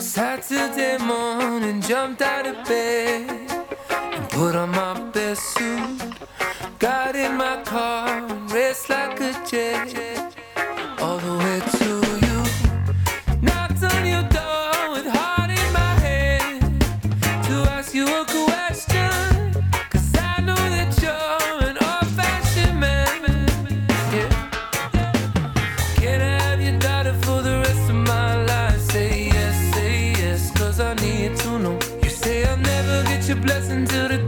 Saturday morning, jumped out of bed and put on my best suit. listen to the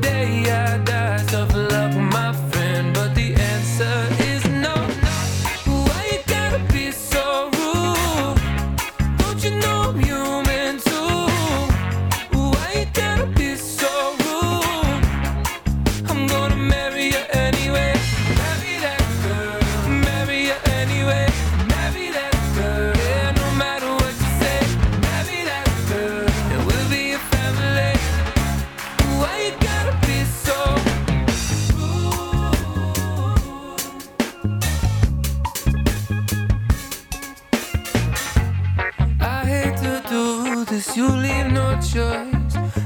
you leave no choice.